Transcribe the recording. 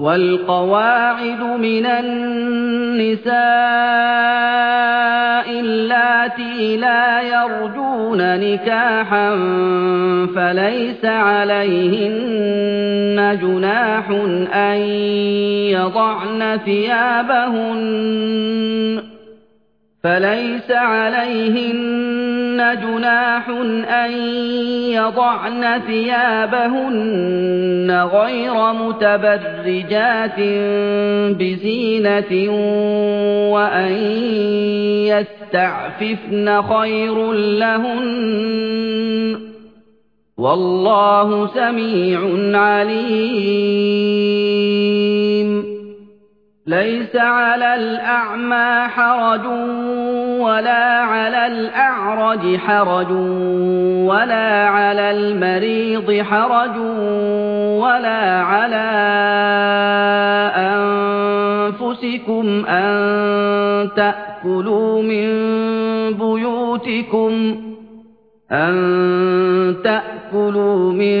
وَالْقَوَاعِدُ مِنَ النِّسَاءِ اللَّاتِي لَا يَرْجُونَ نِكَاحًا فَلَيْسَ عَلَيْهِنَّ جُنَاحٌ أَن يَضَعْنَ ثِيَابَهُنَّ فَلَيْسَ عَلَيْهِنَّ جُنَاحٌ أَن يَضَعْنَ ثِيَابَهُنَّ غَيْرَ مُتَبَرِّجَاتٍ بِزِينَةٍ وَأَن يَسْتَعْفِفْنَ خَيْرٌ لَّهُنَّ ۗ وَاللَّهُ سَمِيعٌ عَلِيمٌ. لَيْسَ عَلَى الْأَعْمَىٰ حَرَجٌ وَلَا عَلَى الْأَعْرَجِ حَرَجٌ وَلَا عَلَى الْمَرِيضِ حَرَجٌ وَلَا عَلَىٰ أَنفُسِكُمْ أَن تَأْكُلُوا مِن بُيُوتِكُمْ أَن تَأْكُلُوا مِن